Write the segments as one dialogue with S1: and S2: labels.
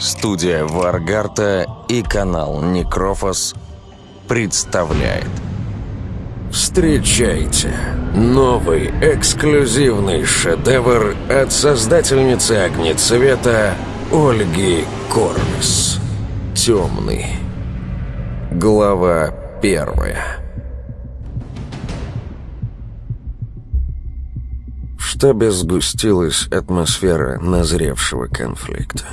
S1: Студия Варгарта и канал Некрофос представляет. Встречайте новый эксклюзивный шедевр от создательницы Огнецвета Ольги Корвис «Темный». Глава первая штабе сгустилась атмосфера назревшего конфликта.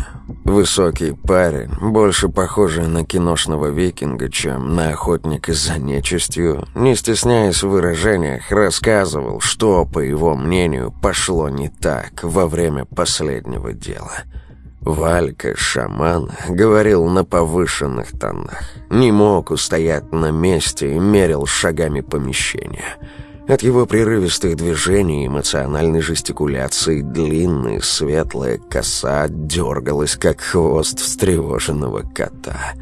S1: Высокий парень, больше похожий на киношного викинга, чем на охотника за нечистью, не стесняясь в выражениях, рассказывал, что, по его мнению, пошло не так во время последнего дела. Валька, шаман, говорил на повышенных тонах. Не мог устоять на месте и мерил шагами помещения – от его прерывистых движений эмоциональной жестикуляции длинная светлая коса дергалась, как хвост встревоженного кота,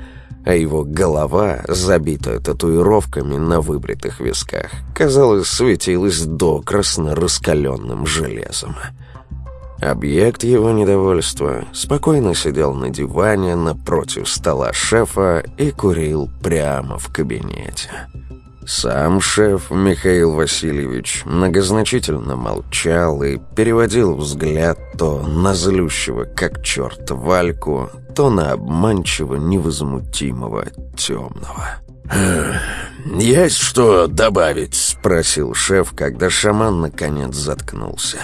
S1: а его голова, забитая татуировками на выбритых висках, казалось, светилась докрасно раскаленным железом. Объект его недовольства спокойно сидел на диване напротив стола шефа и курил прямо в кабинете. Сам шеф Михаил Васильевич многозначительно молчал и переводил взгляд то на злющего, как черт, Вальку, то на обманчиво невозмутимого темного.
S2: «Есть что добавить?»
S1: — спросил шеф, когда шаман наконец заткнулся.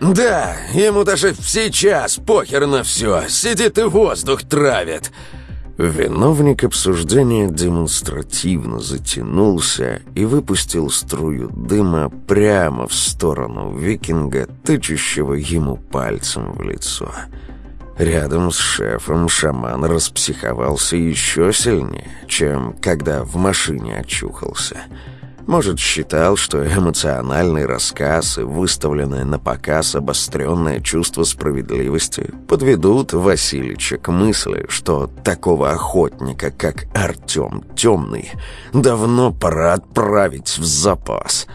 S2: «Да, ему даже сейчас похер на все, сидит и воздух травит».
S1: Виновник обсуждения демонстративно затянулся и выпустил струю дыма прямо в сторону викинга, тычущего ему пальцем в лицо. Рядом с шефом шаман распсиховался еще сильнее, чем когда в машине очухался — может, считал, что эмоциональный рассказ и выставленное на показ обостренное чувство справедливости подведут Васильича к мысли, что такого охотника, как Артем Темный, давно пора отправить в запас.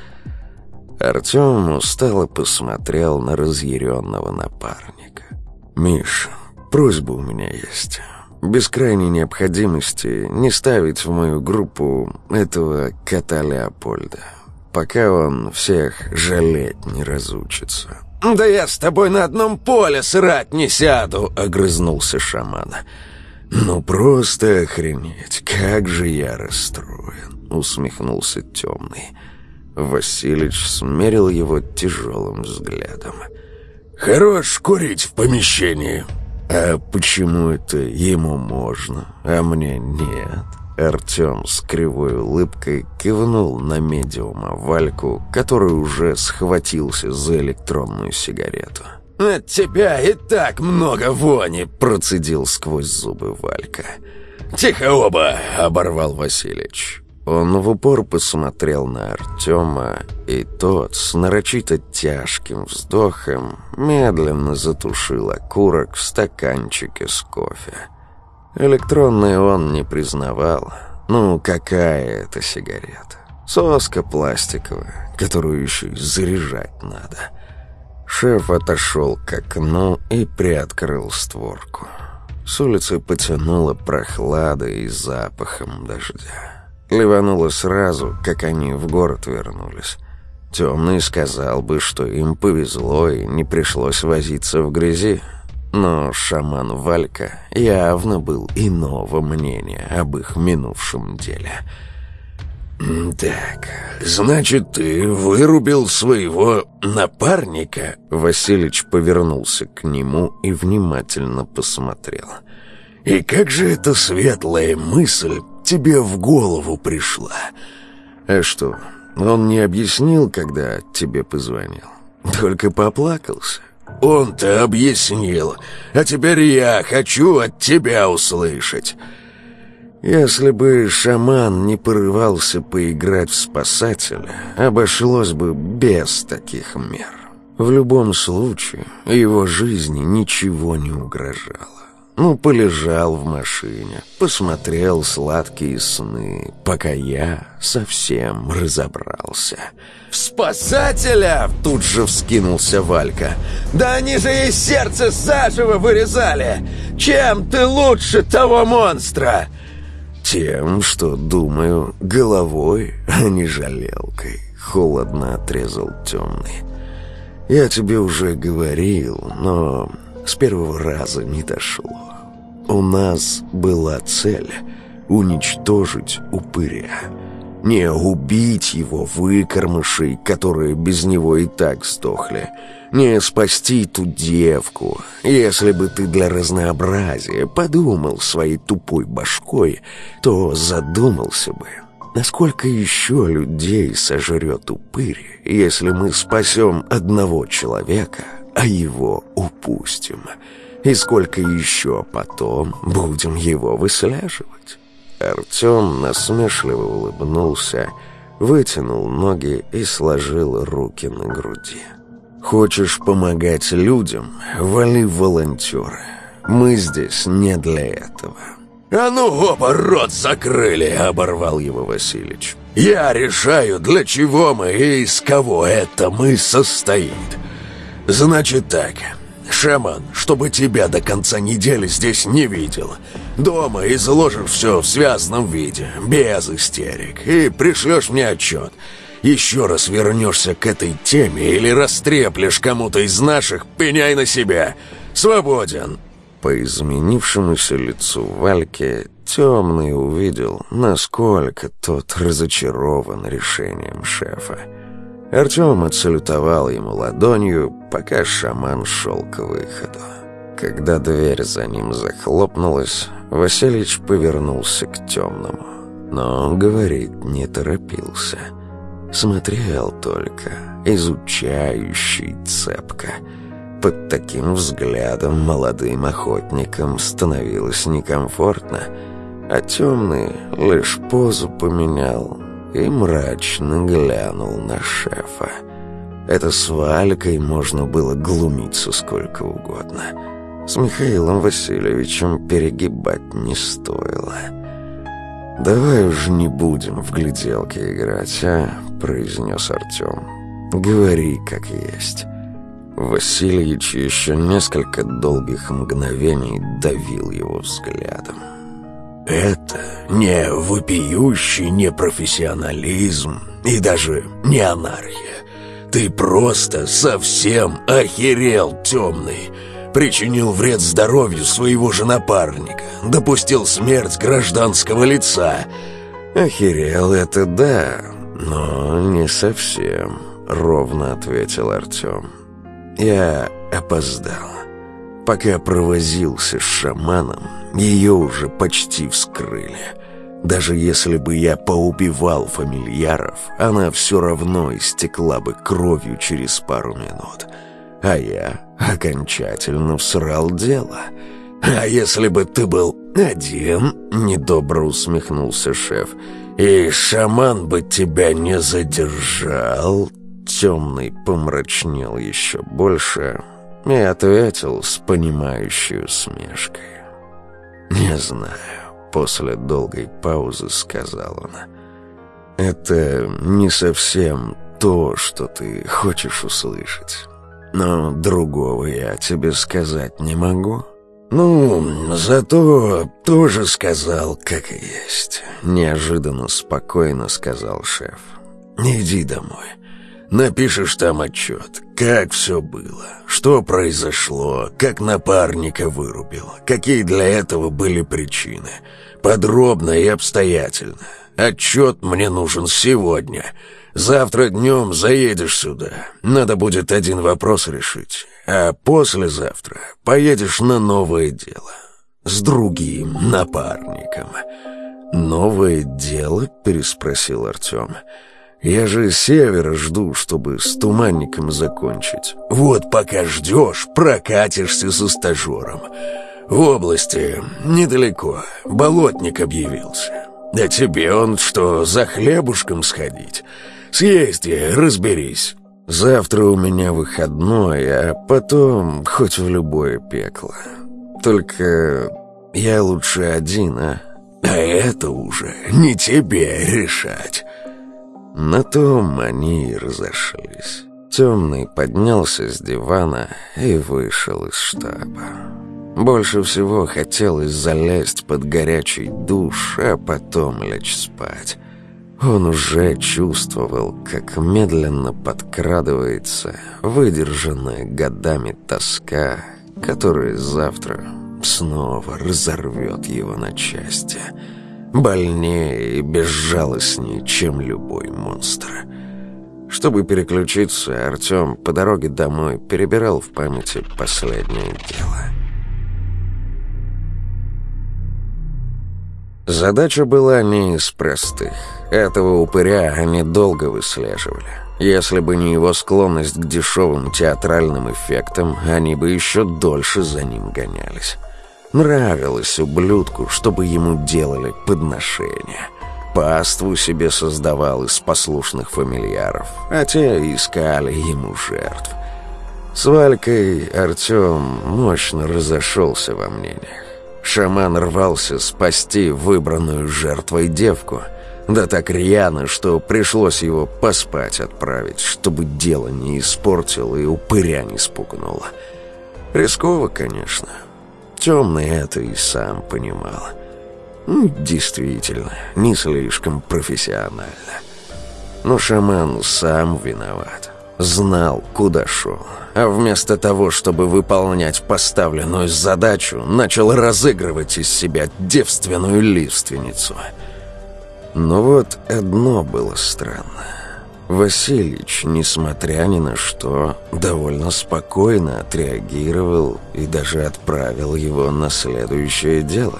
S1: Артем устало посмотрел на разъяренного напарника. «Миш, просьба у меня есть» без крайней необходимости не ставить в мою группу этого кота Леопольда, пока он всех жалеть не разучится».
S2: «Да я с тобой на одном поле срать не сяду!» — огрызнулся шаман.
S1: «Ну просто охренеть, как же я расстроен!» — усмехнулся темный. Василич смерил его тяжелым взглядом.
S2: «Хорош курить в помещении!»
S1: «А почему это ему можно, а мне нет?» Артем с кривой улыбкой кивнул на медиума Вальку, который уже схватился за электронную сигарету.
S2: «От тебя и так много вони!»
S1: — процедил сквозь зубы Валька.
S2: «Тихо оба!» — оборвал Василич.
S1: Он в упор посмотрел на Артема, и тот с нарочито тяжким вздохом медленно затушил окурок в стаканчике с кофе. Электронный он не признавал. Ну, какая это сигарета? Соска пластиковая, которую еще и заряжать надо. Шеф отошел к окну и приоткрыл створку. С улицы потянуло прохладой и запахом дождя. Ливануло сразу, как они в город вернулись. Темный сказал бы, что им повезло и не пришлось возиться в грязи. Но шаман Валька явно был иного мнения об их минувшем деле.
S2: «Так, значит, ты вырубил своего напарника?»
S1: Василич повернулся к нему и внимательно посмотрел.
S2: «И как же эта светлая мысль тебе в голову пришла?»
S1: «А что, он не объяснил, когда тебе позвонил? Только поплакался?»
S2: «Он-то объяснил, а теперь я хочу от тебя услышать».
S1: Если бы шаман не порывался поиграть в спасателя, обошлось бы без таких мер. В любом случае, его жизни ничего не угрожало. Ну, полежал в машине, посмотрел сладкие сны, пока я совсем разобрался.
S2: «В спасателя!» — тут же вскинулся Валька. «Да они же ей сердце заживо вырезали! Чем ты лучше того монстра?»
S1: «Тем, что думаю головой, а не жалелкой», — холодно отрезал темный. «Я тебе уже говорил, но с первого раза не дошло. У нас была цель — уничтожить упыря». Не убить его выкормышей, которые без него и так сдохли. Не спасти ту девку. Если бы ты для разнообразия подумал своей тупой башкой, то задумался бы, насколько еще людей сожрет упырь, если мы спасем одного человека, а его упустим. И сколько еще потом будем его выслеживать. Артем насмешливо улыбнулся, вытянул ноги и сложил руки на груди. «Хочешь помогать людям? Вали волонтеры. Мы здесь не для этого».
S2: «А ну оба рот закрыли!» — оборвал его Василич. «Я решаю, для чего мы и из кого это мы состоит. Значит так, шаман, чтобы тебя до конца недели здесь не видел. Дома изложишь все в связанном виде, без истерик, и пришлешь мне отчет. Еще раз вернешься к этой теме или растреплешь кому-то из наших, пеняй на себя. Свободен!»
S1: По изменившемуся лицу Вальки темный увидел, насколько тот разочарован решением шефа. Артем отсалютовал ему ладонью, пока шаман шел к выходу. Когда дверь за ним захлопнулась, Василич повернулся к темному, но говорить не торопился. Смотрел только, изучающий цепко. Под таким взглядом молодым охотникам становилось некомфортно, а темный лишь позу поменял и мрачно глянул на шефа. Это с Валькой можно было глумиться сколько угодно. С Михаилом Васильевичем перегибать не стоило. «Давай уже не будем в гляделки играть, а?» — произнес Артем. «Говори, как есть». Васильевич еще несколько долгих мгновений давил его взглядом.
S2: «Это не вопиющий непрофессионализм и даже не анархия. Ты просто совсем охерел, темный!» причинил вред здоровью своего же напарника, допустил смерть гражданского лица.
S1: «Охерел это да, но не совсем», — ровно ответил Артем. «Я опоздал. Пока провозился с шаманом, ее уже почти вскрыли». Даже если бы я поубивал фамильяров, она все равно истекла бы кровью через пару минут. А я окончательно всрал дело. «А если бы ты был один?» — недобро усмехнулся шеф. «И шаман бы тебя не задержал?» Темный помрачнел еще больше и ответил с понимающей усмешкой. «Не знаю», — после долгой паузы сказал он. «Это не совсем то, что ты хочешь услышать». Но другого я тебе сказать не могу. Ну, зато тоже сказал, как и есть. Неожиданно спокойно сказал шеф. Иди домой. Напишешь там отчет, как все было, что произошло, как напарника вырубил, какие для этого были причины. Подробно и обстоятельно. Отчет мне нужен сегодня — Завтра днем заедешь сюда. Надо будет один вопрос решить. А послезавтра поедешь на новое дело. С другим напарником». «Новое дело?» — переспросил Артем. «Я же севера жду, чтобы с туманником закончить».
S2: «Вот пока ждешь, прокатишься со стажером. В области недалеко болотник объявился. А тебе он что, за хлебушком сходить?» Съезди, разберись.
S1: Завтра у меня выходной, а потом хоть в любое пекло. Только я лучше один, а?
S2: А это уже не тебе решать.
S1: На том они и разошлись. Темный поднялся с дивана и вышел из штаба. Больше всего хотелось залезть под горячий душ, а потом лечь спать. Он уже чувствовал, как медленно подкрадывается выдержанная годами тоска, которая завтра снова разорвет его на части. Больнее и безжалостнее, чем любой монстр. Чтобы переключиться, Артем по дороге домой перебирал в памяти последнее дело. Задача была не из простых. Этого упыря они долго выслеживали. Если бы не его склонность к дешевым театральным эффектам, они бы еще дольше за ним гонялись. Нравилось ублюдку, чтобы ему делали подношения. Паству себе создавал из послушных фамильяров, а те искали ему жертв. С Валькой Артем мощно разошелся во мнениях. Шаман рвался спасти выбранную жертвой девку, да так рьяно, что пришлось его поспать отправить, чтобы дело не испортило и упыря не спугнуло. Рисково, конечно, Темный это и сам понимал. Действительно, не слишком профессионально. Но шаман сам виноват. Знал, куда шел. А вместо того, чтобы выполнять поставленную задачу, начал разыгрывать из себя девственную лиственницу. Но вот одно было странно. Васильич, несмотря ни на что, довольно спокойно отреагировал и даже отправил его на следующее дело.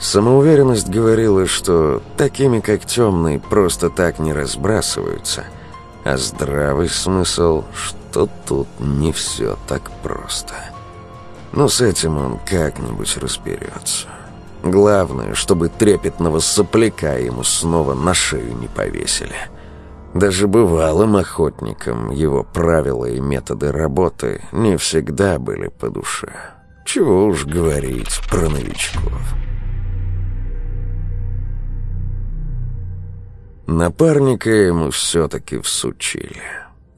S1: Самоуверенность говорила, что такими, как темный, просто так не разбрасываются, а здравый смысл, что тут не все так просто. Но с этим он как-нибудь разберется. Главное, чтобы трепетного сопляка ему снова на шею не повесили». Даже бывалым охотникам его правила и методы работы не всегда были по душе. Чего уж говорить про новичков. Напарника ему все-таки всучили.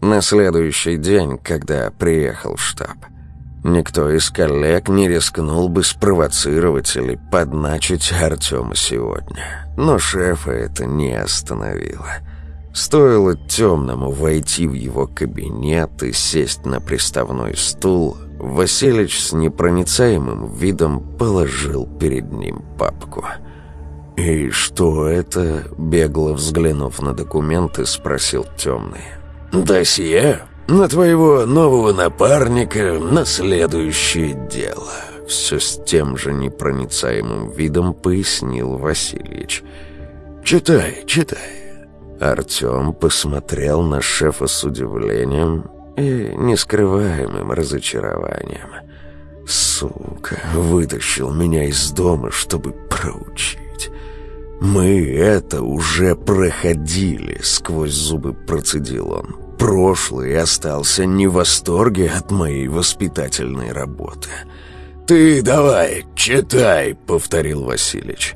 S1: На следующий день, когда приехал в штаб. Никто из коллег не рискнул бы спровоцировать или подначить Артема сегодня. Но шефа это не остановило. Стоило темному войти в его кабинет и сесть на приставной стул, Василич с непроницаемым видом положил перед ним папку. «И что это?» — бегло взглянув на документы, спросил темный.
S2: «Досье на твоего нового напарника на следующее дело», —
S1: все с тем же непроницаемым видом пояснил Васильевич.
S2: «Читай, читай».
S1: Артем посмотрел на шефа с удивлением и нескрываемым разочарованием. «Сука, вытащил меня из дома, чтобы проучить. Мы это уже проходили», — сквозь зубы процедил он. «Прошлый остался не в восторге от моей воспитательной работы».
S2: «Ты давай, читай», — повторил Василич.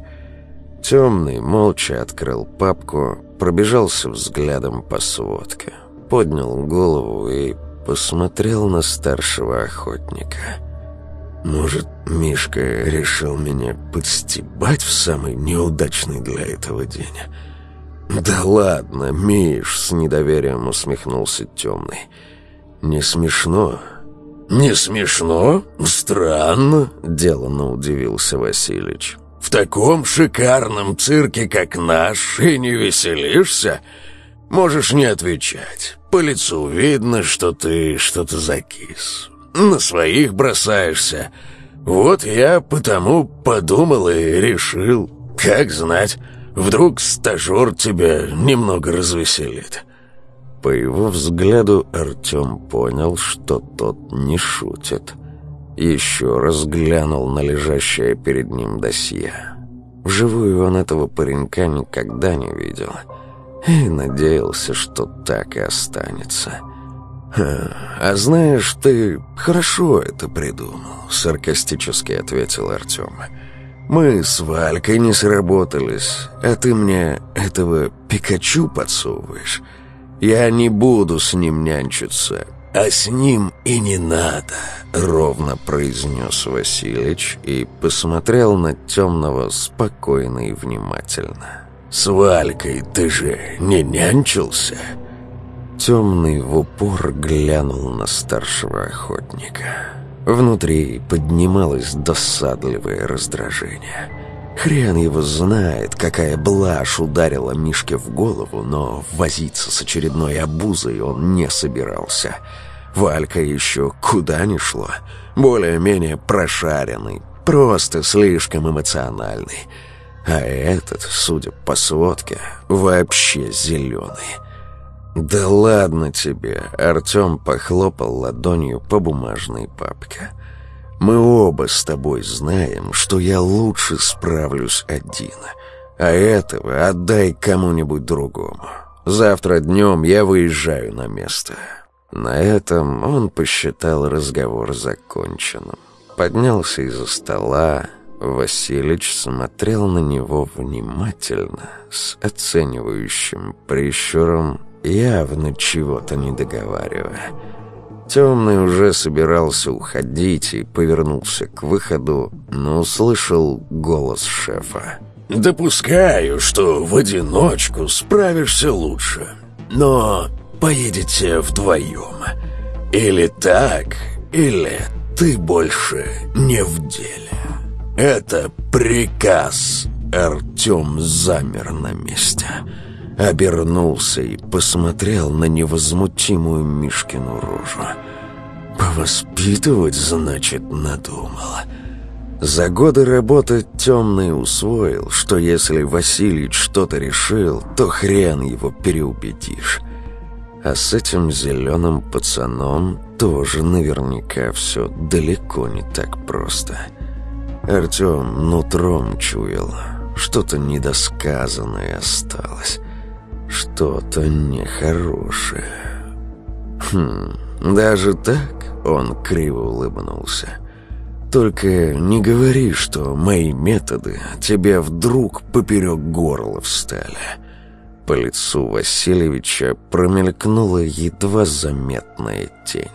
S1: Темный молча открыл папку, пробежался взглядом по сводке, поднял голову и посмотрел на старшего охотника. Может, Мишка решил меня подстебать в самый неудачный для этого день? «Да ладно, Миш!» — с недоверием усмехнулся темный. «Не смешно?»
S2: «Не смешно? Странно!»
S1: — деланно удивился Васильич.
S2: В таком шикарном цирке, как наш, и не веселишься? Можешь не отвечать. По лицу видно, что ты что-то закис. На своих бросаешься. Вот я потому подумал и решил. Как знать, вдруг стажер тебя немного развеселит».
S1: По его взгляду Артем понял, что тот не шутит. Еще раз глянул на лежащее перед ним досье. Вживую он этого паренька никогда не видел. И надеялся, что так и останется. «А знаешь, ты хорошо это придумал», — саркастически ответил Артем. «Мы с Валькой не сработались, а ты мне этого Пикачу подсовываешь. Я не буду с ним нянчиться.
S2: А с ним и не надо», — ровно произнес Василич и посмотрел на темного спокойно и внимательно. «С Валькой ты же не нянчился?» Темный в упор глянул на старшего охотника. Внутри поднималось досадливое раздражение. Хрен его знает, какая блажь ударила Мишке в голову, но возиться с очередной обузой он не собирался. Валька еще куда ни шло. Более-менее прошаренный, просто слишком эмоциональный. А этот, судя по сводке, вообще зеленый. «Да ладно тебе!» — Артем похлопал ладонью по бумажной папке. «Мы оба с тобой знаем, что я лучше справлюсь один, а этого отдай кому-нибудь другому. Завтра днем я выезжаю на место». На этом он посчитал разговор законченным. Поднялся из-за стола, Василич смотрел на него внимательно, с оценивающим прищуром явно чего-то не договаривая. Темный уже собирался уходить и повернулся к выходу, но услышал голос шефа. «Допускаю, что в одиночку справишься лучше, но поедете вдвоем. Или так, или ты больше не в деле. Это приказ». Артем замер на месте обернулся и посмотрел на невозмутимую Мишкину рожу. «Повоспитывать, значит, надумала». За годы работы Темный усвоил, что если Василий что-то решил, то хрен его переубедишь. А с этим зеленым пацаном тоже наверняка все далеко не так просто. Артем нутром чуял, что-то недосказанное осталось что-то нехорошее. Хм, даже так он криво улыбнулся. Только не говори, что мои методы тебе вдруг поперек горла встали. По лицу Васильевича промелькнула едва заметная тень,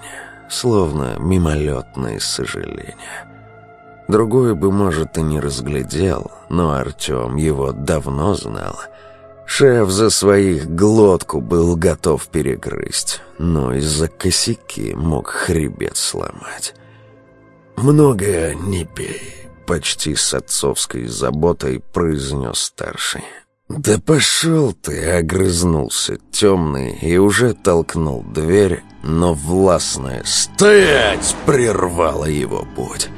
S2: словно мимолетное сожаление. Другой бы, может, и не разглядел, но Артем его давно знал — Шеф за своих глотку был готов перегрызть, но из-за косяки мог хребет сломать. «Много не пей», — почти с отцовской заботой произнес старший. «Да пошел ты!» — огрызнулся темный и уже толкнул дверь, но властная «Стоять!» — прервала его путь.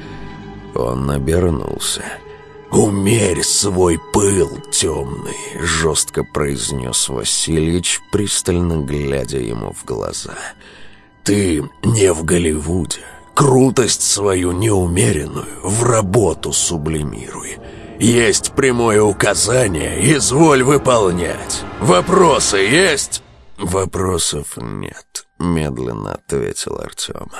S2: Он обернулся. «Умерь свой пыл, темный», — жестко произнес Васильевич, пристально глядя ему в глаза. «Ты не в Голливуде. Крутость свою неумеренную в работу сублимируй. Есть прямое указание, изволь выполнять. Вопросы есть?» «Вопросов нет», — медленно ответил Артем.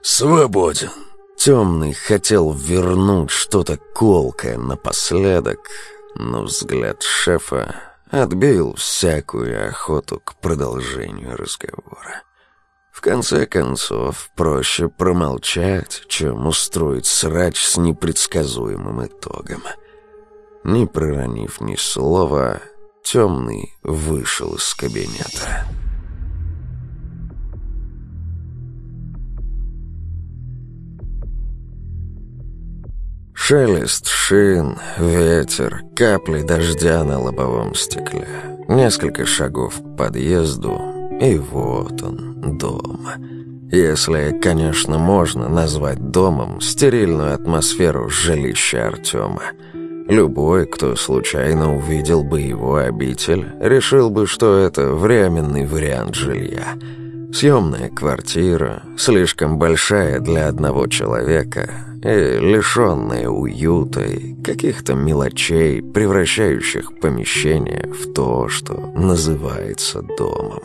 S2: «Свободен». Темный хотел вернуть что-то колкое напоследок, но взгляд шефа отбил всякую охоту к продолжению разговора. В конце концов, проще промолчать, чем устроить срач с непредсказуемым итогом. Не проронив ни слова, темный вышел из кабинета. Шелест шин, ветер, капли дождя на лобовом стекле. Несколько шагов к подъезду, и вот он, дом. Если, конечно, можно назвать домом стерильную атмосферу жилища Артема. Любой, кто случайно увидел бы его обитель, решил бы, что это временный вариант жилья. Съемная квартира, слишком большая для одного человека – и лишенные уюта и каких-то мелочей, превращающих помещение в то, что называется домом.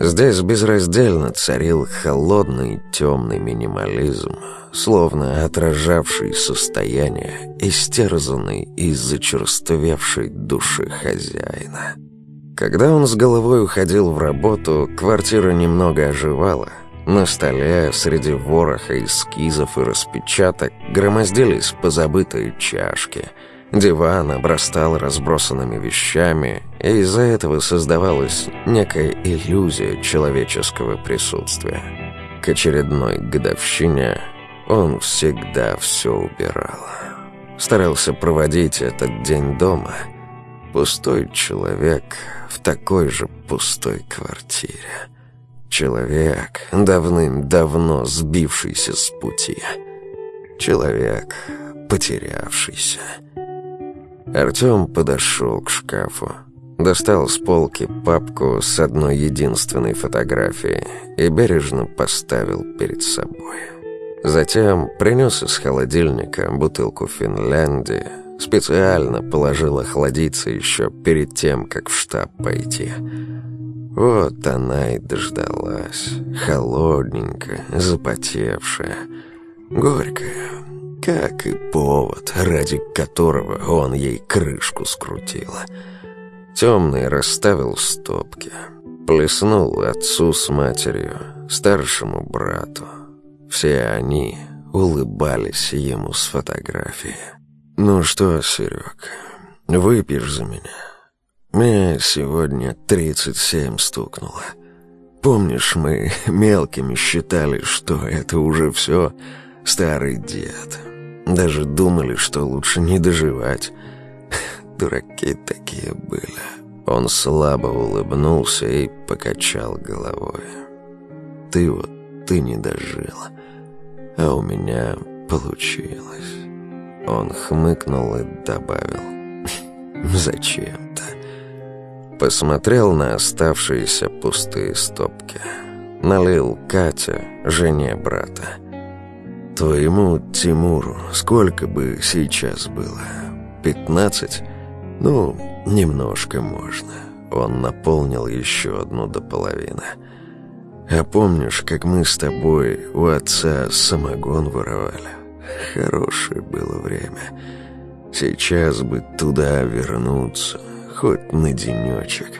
S2: Здесь безраздельно царил холодный темный минимализм, словно отражавший состояние истерзанной и зачерствевшей души хозяина. Когда он с головой уходил в работу, квартира немного оживала —
S1: На столе среди вороха эскизов и распечаток громоздились позабытые чашки. Диван обрастал разбросанными вещами, и из-за этого создавалась некая иллюзия человеческого присутствия. К очередной годовщине он всегда все убирал. Старался проводить этот день дома. Пустой человек в такой же пустой квартире. Человек, давным-давно сбившийся с пути. Человек, потерявшийся. Артем подошел к шкафу, достал с полки папку с одной единственной фотографией и бережно поставил перед собой. Затем принес из холодильника бутылку Финляндии, специально положил охладиться еще перед тем, как в штаб пойти – вот она и дождалась, холодненькая, запотевшая, горькая, как и повод, ради которого он ей крышку скрутил. Темный расставил стопки, плеснул отцу с матерью, старшему брату. Все они улыбались ему с фотографии. «Ну что, Серег, выпьешь за меня?» Мне сегодня 37 стукнуло. Помнишь, мы мелкими считали, что это уже все старый дед. Даже думали, что лучше не доживать. Дураки такие были. Он слабо улыбнулся и покачал головой. Ты вот, ты не дожил. А у меня получилось. Он хмыкнул и добавил. Зачем-то. Посмотрел на оставшиеся пустые стопки. Налил Катя, жене брата. «Твоему Тимуру сколько бы сейчас было? Пятнадцать? Ну, немножко можно». Он наполнил еще одну до половины. «А помнишь, как мы с тобой у отца самогон воровали? Хорошее было время. Сейчас бы туда вернуться» хоть на денечек.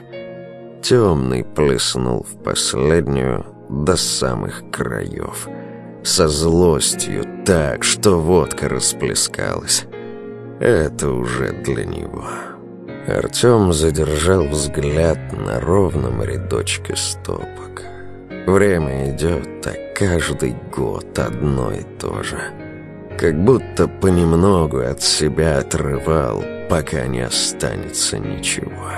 S1: Темный плеснул в последнюю до самых краев. Со злостью так, что водка расплескалась. Это уже для него. Артем задержал взгляд на ровном рядочке стопок. Время идет, а каждый год одно и то же. Как будто понемногу от себя отрывал, пока не останется ничего.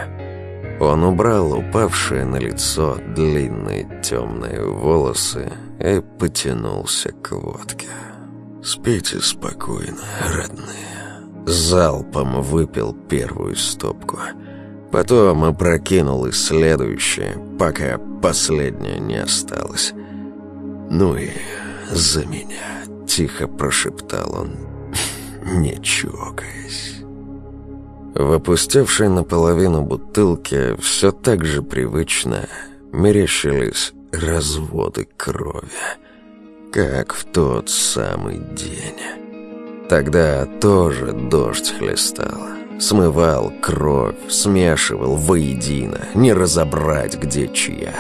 S1: Он убрал упавшие на лицо длинные темные волосы и потянулся к водке. «Спите спокойно, родные». Залпом выпил первую стопку. Потом опрокинул и следующее, пока последняя не осталась. «Ну и за меня», — тихо прошептал он, не чокаясь. В опустевшей наполовину бутылке все так же привычно мерещились разводы крови, как в тот самый день. Тогда тоже дождь хлестал, смывал кровь, смешивал воедино, не разобрать, где чья.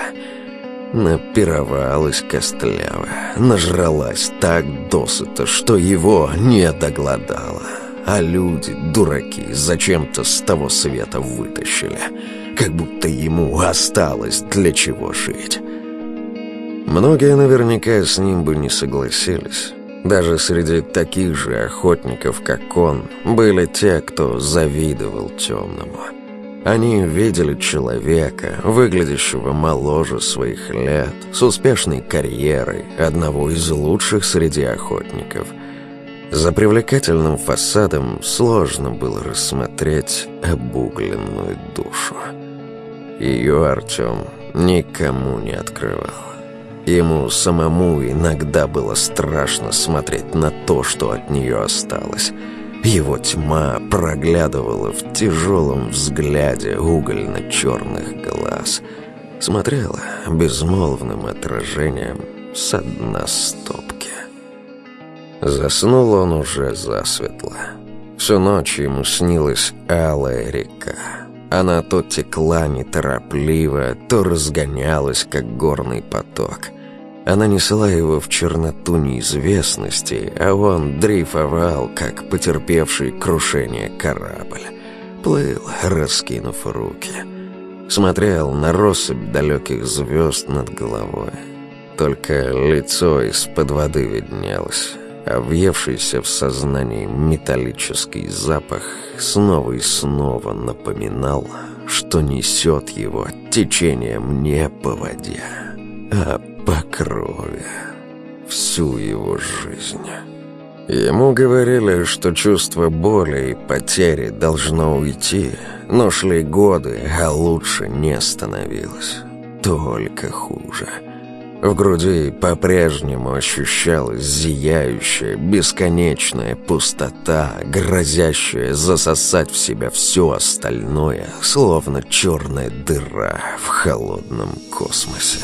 S1: Напировалась костлявая, нажралась так досыта, что его не доглодала а люди, дураки, зачем-то с того света вытащили. Как будто ему осталось для чего жить. Многие наверняка с ним бы не согласились. Даже среди таких же охотников, как он, были те, кто завидовал темному. Они видели человека, выглядящего моложе своих лет, с успешной карьерой, одного из лучших среди охотников – за привлекательным фасадом сложно было рассмотреть обугленную душу. Ее Артем никому не открывал. Ему самому иногда было страшно смотреть на то, что от нее осталось. Его тьма проглядывала в тяжелом взгляде угольно-черных глаз. Смотрела безмолвным отражением со дна стопки. Заснул он уже засветло. Всю ночь ему снилась алая река. Она то текла неторопливо, то разгонялась, как горный поток. Она несла его в черноту неизвестности, а он дрейфовал, как потерпевший крушение корабль. Плыл, раскинув руки. Смотрел на россыпь далеких звезд над головой. Только лицо из-под воды виднелось, а въевшийся в сознании металлический запах снова и снова напоминал, что несет его течением не по воде, а по крови всю его жизнь. Ему говорили, что чувство боли и потери должно уйти, но шли годы, а лучше не становилось. Только хуже. В груди по-прежнему ощущалась зияющая, бесконечная пустота, грозящая засосать в себя все остальное, словно черная дыра в холодном космосе.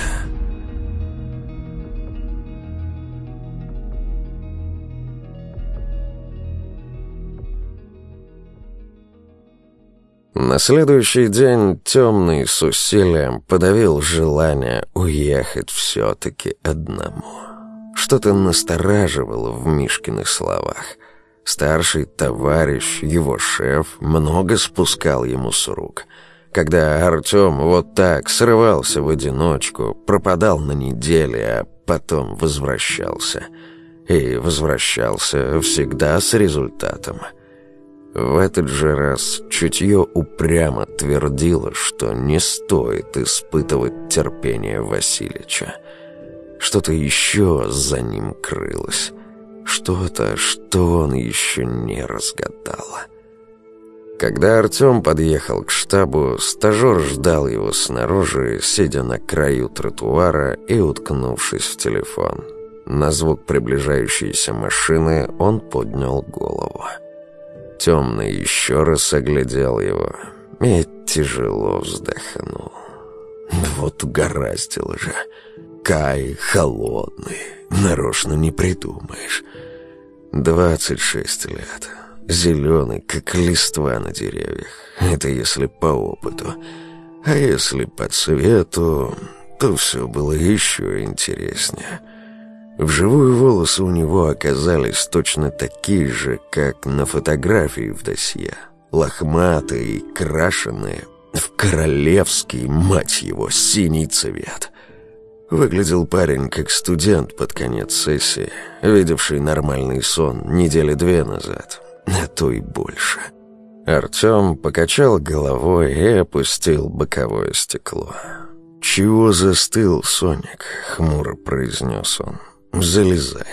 S1: На следующий день темный с усилием подавил желание уехать все-таки одному. Что-то настораживало в Мишкиных словах. Старший товарищ, его шеф, много спускал ему с рук. Когда Артем вот так срывался в одиночку, пропадал на неделе, а потом возвращался. И возвращался всегда с результатом – в этот же раз чутье упрямо твердило, что не стоит испытывать терпение Васильича. Что-то еще за ним крылось. Что-то, что он еще не разгадал. Когда Артем подъехал к штабу, стажер ждал его снаружи, сидя на краю тротуара и уткнувшись в телефон. На звук приближающейся машины он поднял голову. Темный еще раз оглядел его и тяжело вздохнул. Вот угораздило же. Кай холодный, нарочно не придумаешь. Двадцать шесть лет, зеленый, как листва на деревьях. Это если по опыту. А если по цвету, то все было еще интереснее. Вживую волосы у него оказались точно такие же, как на фотографии в досье. Лохматые и крашеные в королевский, мать его, синий цвет. Выглядел парень как студент под конец сессии, видевший нормальный сон недели две назад, а то и больше. Артем покачал головой и опустил боковое стекло. «Чего застыл, Соник?» — хмуро произнес он. «Залезай».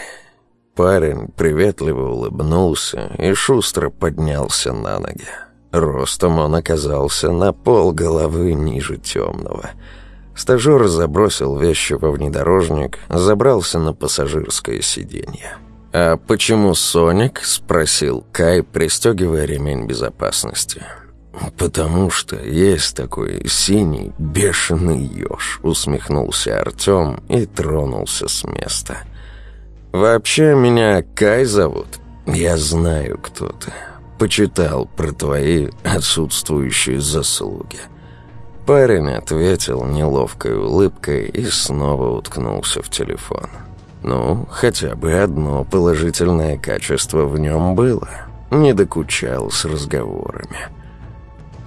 S1: Парень приветливо улыбнулся и шустро поднялся на ноги. Ростом он оказался на пол головы ниже темного. Стажер забросил вещи во внедорожник, забрался на пассажирское сиденье. «А почему Соник?» — спросил Кай, пристегивая ремень безопасности. «Потому что есть такой синий бешеный еж», — усмехнулся Артем и тронулся с места. «Вообще меня Кай зовут. Я знаю, кто ты. Почитал про твои отсутствующие заслуги». Парень ответил неловкой улыбкой и снова уткнулся в телефон. Ну, хотя бы одно положительное качество в нем было. Не докучал с разговорами.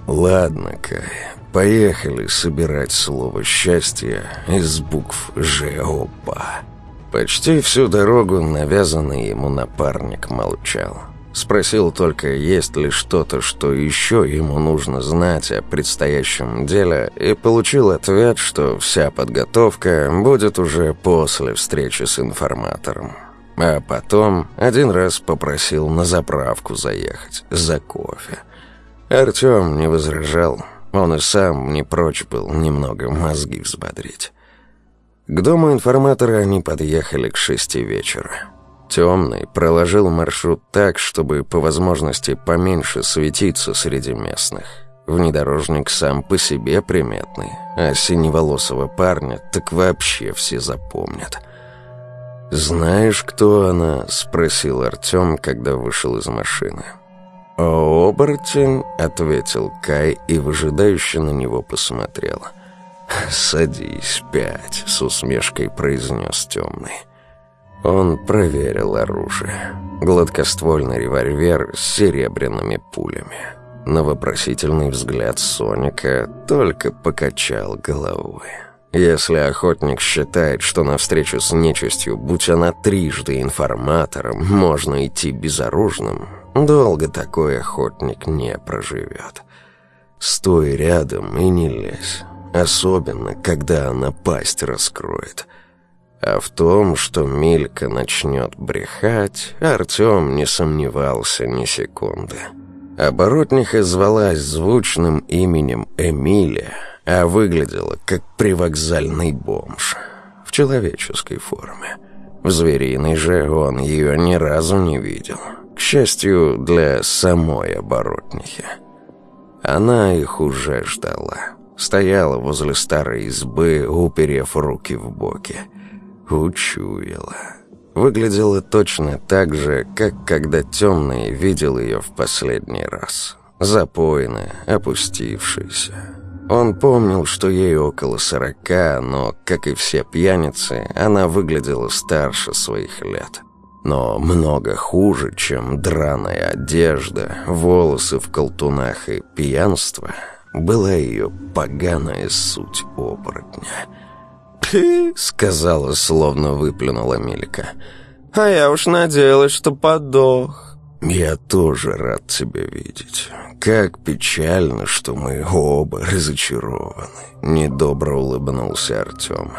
S1: «Ладно, Кай, поехали собирать слово «счастье» из букв «ЖОПА». Почти всю дорогу навязанный ему напарник молчал. Спросил только, есть ли что-то, что еще ему нужно знать о предстоящем деле, и получил ответ, что вся подготовка будет уже после встречи с информатором. А потом один раз попросил на заправку заехать за кофе. Артем не возражал. Он и сам не прочь был немного мозги взбодрить. К дому информатора они подъехали к шести вечера. Темный проложил маршрут так, чтобы по возможности поменьше светиться среди местных. Внедорожник сам по себе приметный, а синеволосого парня так вообще все запомнят. «Знаешь, кто она?» — спросил Артем, когда вышел из машины. «Оборотень», — ответил Кай и выжидающе на него посмотрел. «Садись, пять», — с усмешкой произнес темный. Он проверил оружие. Гладкоствольный револьвер с серебряными пулями. На вопросительный взгляд Соника только покачал головой. Если охотник считает, что на встречу с нечистью, будь она трижды информатором, можно идти безоружным, долго такой охотник не проживет. Стой рядом и не лезь, особенно, когда она пасть раскроет. А в том, что Милька начнет брехать, Артем не сомневался ни секунды. Оборотниха звалась звучным именем Эмилия, а выглядела как привокзальный бомж в человеческой форме. В звериной же он ее ни разу не видел. К счастью, для самой оборотнихи. Она их уже ждала. Стояла возле старой избы, уперев руки в боки. Учуяла. Выглядела точно так же, как когда темный видел ее в последний раз. Запойная, опустившаяся. Он помнил, что ей около сорока, но, как и все пьяницы, она выглядела старше своих лет. Но много хуже, чем драная одежда, волосы в колтунах и пьянство, была ее поганая суть оборотня —
S3: «Ты?» — сказала, словно выплюнула Милька. «А я уж надеялась, что подох».
S1: «Я тоже рад тебя видеть. Как печально, что мы оба разочарованы», — недобро улыбнулся Артем.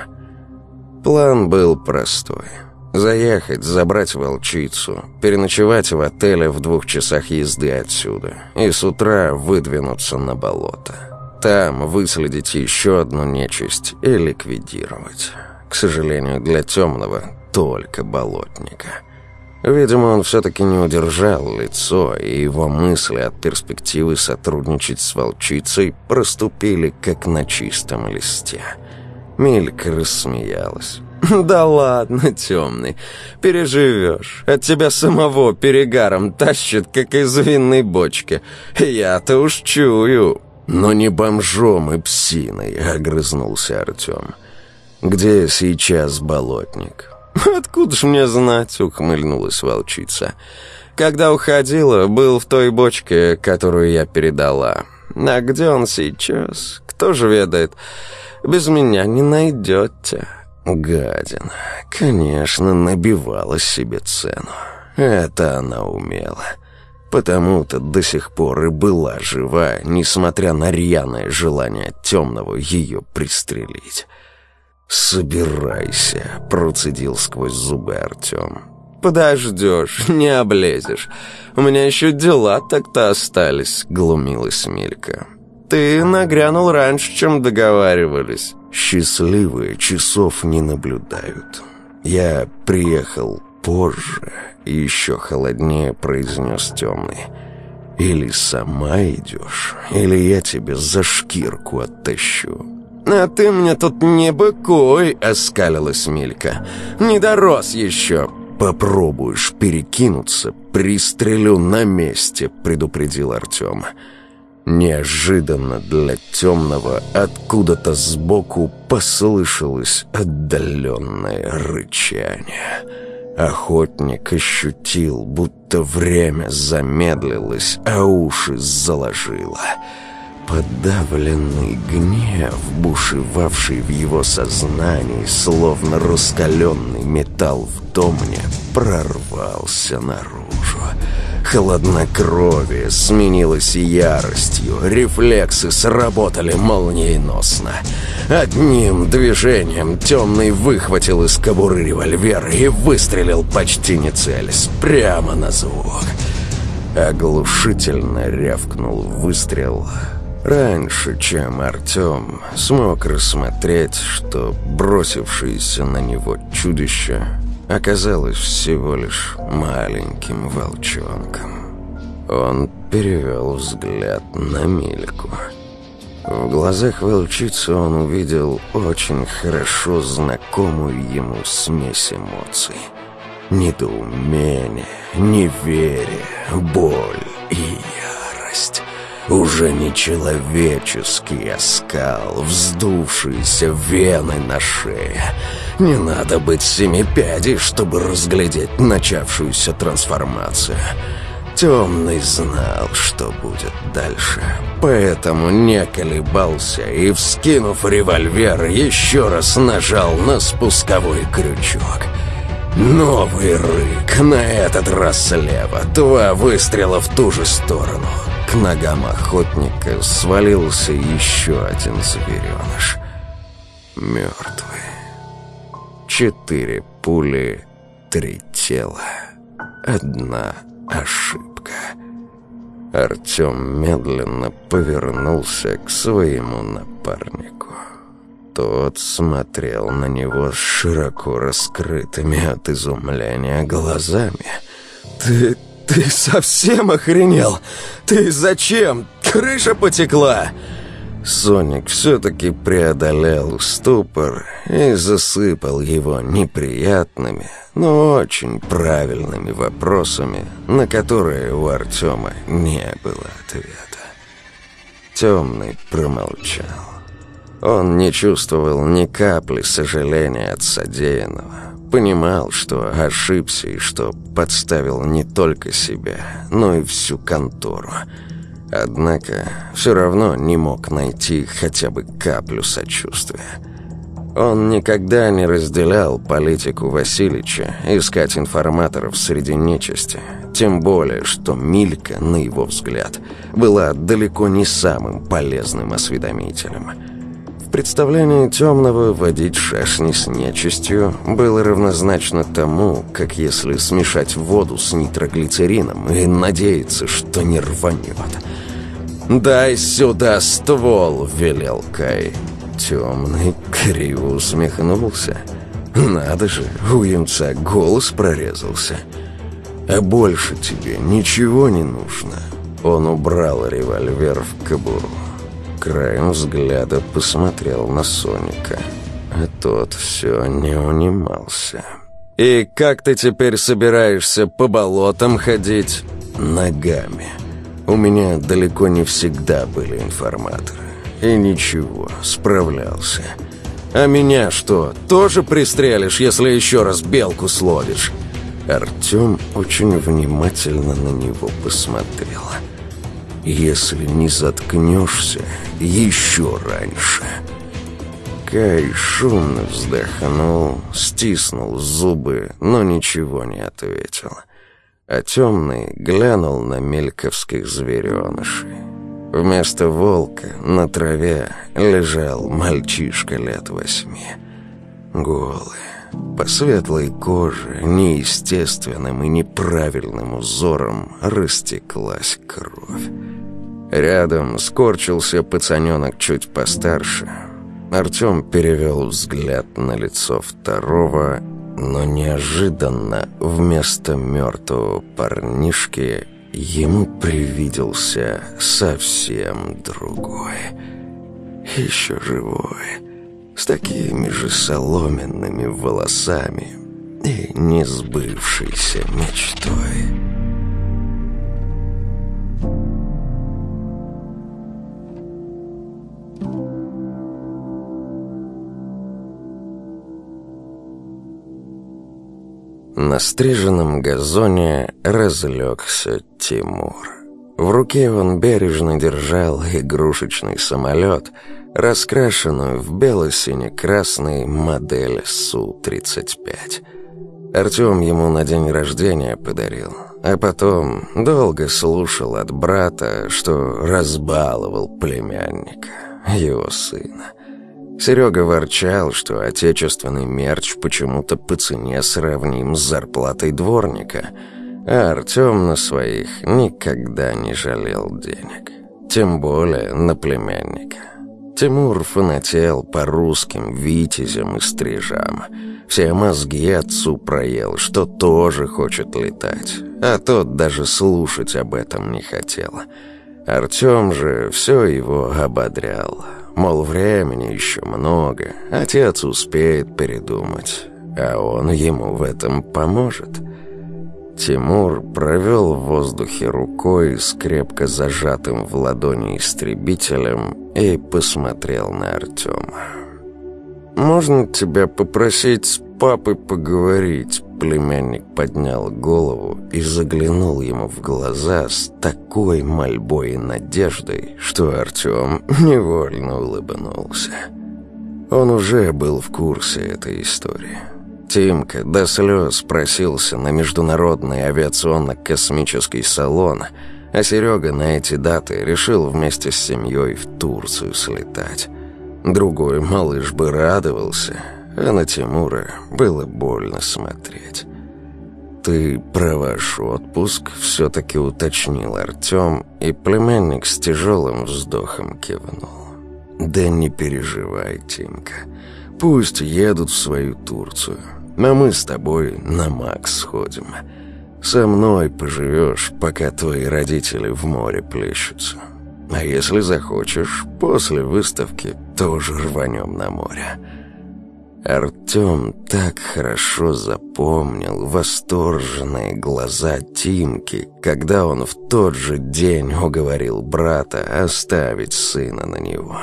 S1: План был простой. Заехать, забрать волчицу, переночевать в отеле в двух часах езды отсюда и с утра выдвинуться на болото. Там выследить еще одну нечисть и ликвидировать. К сожалению, для темного только болотника. Видимо, он все-таки не удержал лицо, и его мысли от перспективы сотрудничать с волчицей проступили как на чистом листе. Милька рассмеялась.
S3: «Да ладно, темный, переживешь. От тебя самого перегаром тащит, как из винной бочки. Я-то уж чую».
S1: «Но не бомжом и псиной», — огрызнулся Артем. «Где сейчас болотник?»
S3: «Откуда ж мне знать?» — ухмыльнулась волчица. «Когда уходила, был в той бочке, которую я передала. А где он сейчас? Кто же ведает? Без меня не найдете».
S1: Гадин, конечно, набивала себе цену. Это она умела. Потому-то до сих пор и была жива, несмотря на рьяное желание темного ее пристрелить. «Собирайся», — процедил сквозь зубы Артем.
S3: «Подождешь, не облезешь. У меня еще дела так-то остались», — глумилась Милька. «Ты нагрянул раньше, чем договаривались».
S1: «Счастливые часов не наблюдают. Я приехал позже» еще холоднее произнес темный. «Или сама идешь, или я тебе за шкирку оттащу».
S3: «А ты мне тут не быкуй», — оскалилась Милька. «Не дорос еще».
S1: «Попробуешь перекинуться, пристрелю на месте», — предупредил Артем. Неожиданно для темного откуда-то сбоку послышалось отдаленное рычание — Охотник ощутил, будто время замедлилось, а уши заложило. Подавленный гнев, бушевавший в его сознании, словно раскаленный металл в домне, прорвался наружу. Холоднокровие сменилось яростью, рефлексы сработали молниеносно. Одним движением темный выхватил из кобуры револьвер и выстрелил почти не целясь, прямо на звук. Оглушительно рявкнул выстрел раньше, чем Артем смог рассмотреть, что бросившееся на него чудище оказалось всего лишь маленьким волчонком. Он перевел взгляд на Мильку. В глазах волчицы он увидел очень хорошо знакомую ему смесь эмоций. Недоумение, неверие, боль и ярость.
S2: Уже не человеческий оскал, вздувшиеся вены на шее. Не надо быть семипядей, чтобы разглядеть начавшуюся трансформацию. Темный знал, что будет дальше, поэтому не колебался и, вскинув револьвер, еще раз нажал на спусковой крючок. Новый рык, на этот раз слева, два выстрела в ту же сторону — к ногам охотника свалился еще один звереныш. Мертвый. Четыре пули, три тела. Одна ошибка. Артем медленно повернулся к своему напарнику. Тот смотрел на него с широко раскрытыми от изумления глазами. «Ты «Ты совсем охренел? Ты зачем? Крыша потекла!» Соник все-таки преодолел ступор и засыпал его неприятными, но очень правильными вопросами, на которые у Артема не было ответа. Темный промолчал. Он не чувствовал ни капли сожаления от содеянного. Понимал, что ошибся и что подставил не только себя, но и всю контору. Однако все равно не мог найти хотя бы каплю сочувствия. Он никогда не разделял политику Васильича искать информаторов среди нечисти, тем более, что Милька, на его взгляд, была далеко не самым полезным осведомителем – представлении темного водить шашни с нечистью было равнозначно тому, как если смешать воду с нитроглицерином и надеяться, что не рванет. «Дай сюда ствол!» — велел Кай. Темный криво усмехнулся. «Надо же, у юнца голос прорезался. А больше тебе ничего не нужно». Он убрал револьвер в кобуру краем взгляда посмотрел на Соника. А тот все не унимался. «И как ты теперь собираешься по болотам ходить?» «Ногами. У меня далеко не всегда были информаторы. И ничего, справлялся. А меня что, тоже пристрелишь, если еще раз белку словишь?» Артем очень внимательно на него посмотрел. «Если не заткнешься, еще раньше». Кай шумно вздохнул, стиснул зубы, но ничего не ответил. А темный глянул на мельковских зверенышей. Вместо волка на траве лежал мальчишка лет восьми. Голый, по светлой коже, неестественным и неправильным узором растеклась кровь. Рядом скорчился пацаненок чуть постарше. Артем перевел взгляд на лицо второго, но неожиданно вместо мертвого парнишки ему привиделся совсем другой. Еще живой, с такими же соломенными волосами и несбывшейся мечтой. На стриженном газоне разлегся Тимур. В руке он бережно держал игрушечный самолет, раскрашенную в бело-сине-красный модель Су-35. Артем ему на день рождения подарил, а потом долго слушал от брата, что разбаловал племянника, его сына. Серега ворчал, что отечественный мерч почему-то по цене сравним с зарплатой дворника, а Артем на своих никогда не жалел денег. Тем более на племянника. Тимур фанател по русским витязям и стрижам. Все мозги отцу проел, что тоже хочет летать, а тот даже слушать об этом не хотел. Артем же все его ободрял. Мол, времени еще много, отец успеет передумать, а он ему в этом поможет.
S3: Тимур провел в воздухе рукой с крепко зажатым в ладони истребителем и посмотрел на Артема. «Можно тебя попросить с папой поговорить?» Племянник поднял голову и заглянул ему в глаза с такой мольбой и надеждой, что Артем невольно улыбнулся. Он уже был в курсе этой истории. Тимка до слез просился на международный авиационно-космический салон, а Серега на эти даты решил вместе с семьей в Турцию слетать. Другой малыш бы радовался, а на Тимура было больно смотреть. «Ты про ваш отпуск?» — все-таки уточнил Артем, и племянник с тяжелым вздохом кивнул. «Да не переживай, Тимка. Пусть едут в свою Турцию, а мы с тобой на Макс сходим. Со мной поживешь, пока твои родители в море плещутся. А если захочешь, после выставки тоже рванем на море». Артем так хорошо запомнил восторженные глаза Тимки, когда он в тот же день уговорил брата оставить сына на него.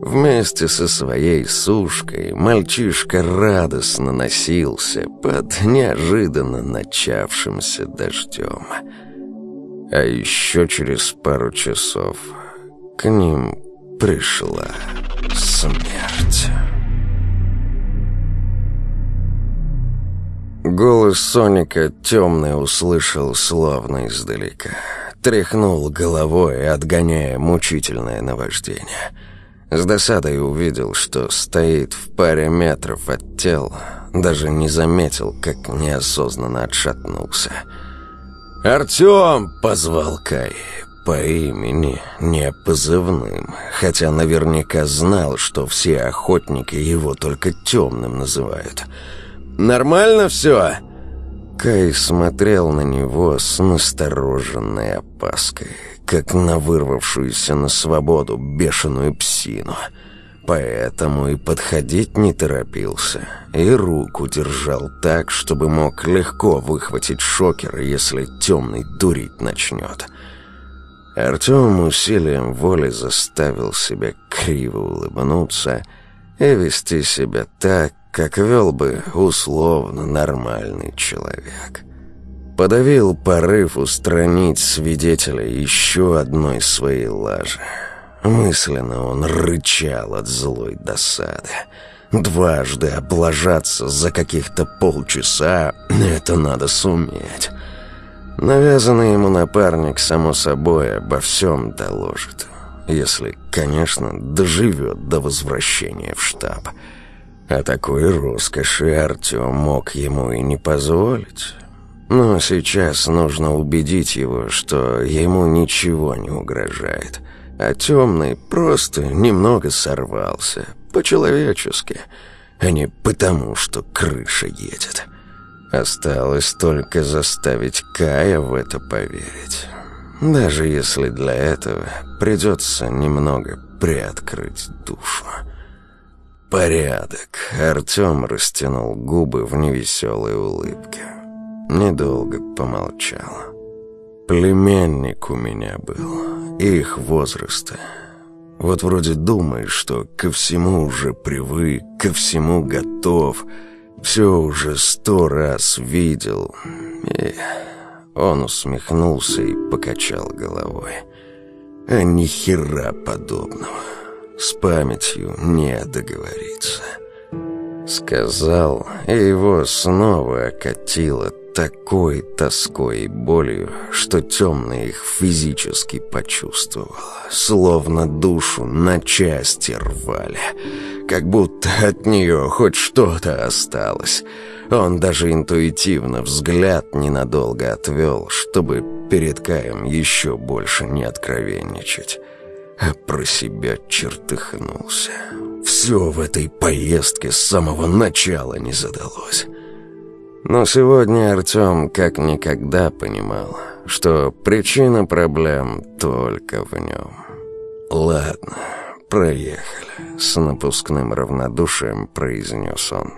S3: Вместе со своей сушкой мальчишка радостно носился под неожиданно начавшимся дождем. А еще через пару часов к ним пришла смерть. Голос Соника темный услышал словно издалека. Тряхнул головой, отгоняя мучительное наваждение. С досадой увидел, что стоит в паре метров от тела. Даже не заметил, как неосознанно отшатнулся. «Артем!» — позвал Кай. По имени, не позывным, хотя наверняка знал, что все охотники его только темным называют — Нормально все?» Кай смотрел на него с настороженной опаской, как на вырвавшуюся на свободу бешеную псину. Поэтому и подходить не торопился, и руку держал так, чтобы мог легко выхватить шокер, если темный дурить начнет. Артем усилием воли заставил себя криво улыбнуться и вести себя так, как вел бы условно нормальный человек. Подавил порыв устранить свидетеля еще одной своей лажи. Мысленно он рычал от злой досады. Дважды облажаться за каких-то полчаса — это надо суметь. Навязанный ему напарник, само собой, обо всем доложит. Если, конечно, доживет до возвращения в штаб. — а такой роскоши Артем мог ему и не позволить. Но сейчас нужно убедить его, что ему ничего не угрожает. А темный просто немного сорвался, по-человечески, а не потому, что крыша едет. Осталось только заставить Кая в это поверить. Даже если для этого придется немного приоткрыть душу. «Порядок», — Артем растянул губы в невеселой улыбке. Недолго помолчал. «Племянник у меня был, их возраста. Вот вроде думаешь, что ко всему уже привык, ко всему готов, все уже сто раз видел». И он усмехнулся и покачал головой. «А ни хера подобного». С памятью не договориться. Сказал, и его снова окатило такой тоской и болью, что темный их физически почувствовал. Словно душу на части рвали. Как будто от нее хоть что-то осталось. Он даже интуитивно взгляд ненадолго отвел, чтобы перед Каем еще больше не откровенничать а про себя чертыхнулся. Все в этой поездке с самого начала не задалось. Но сегодня Артем как никогда понимал, что причина проблем только в нем. «Ладно, проехали», — с напускным равнодушием произнес он.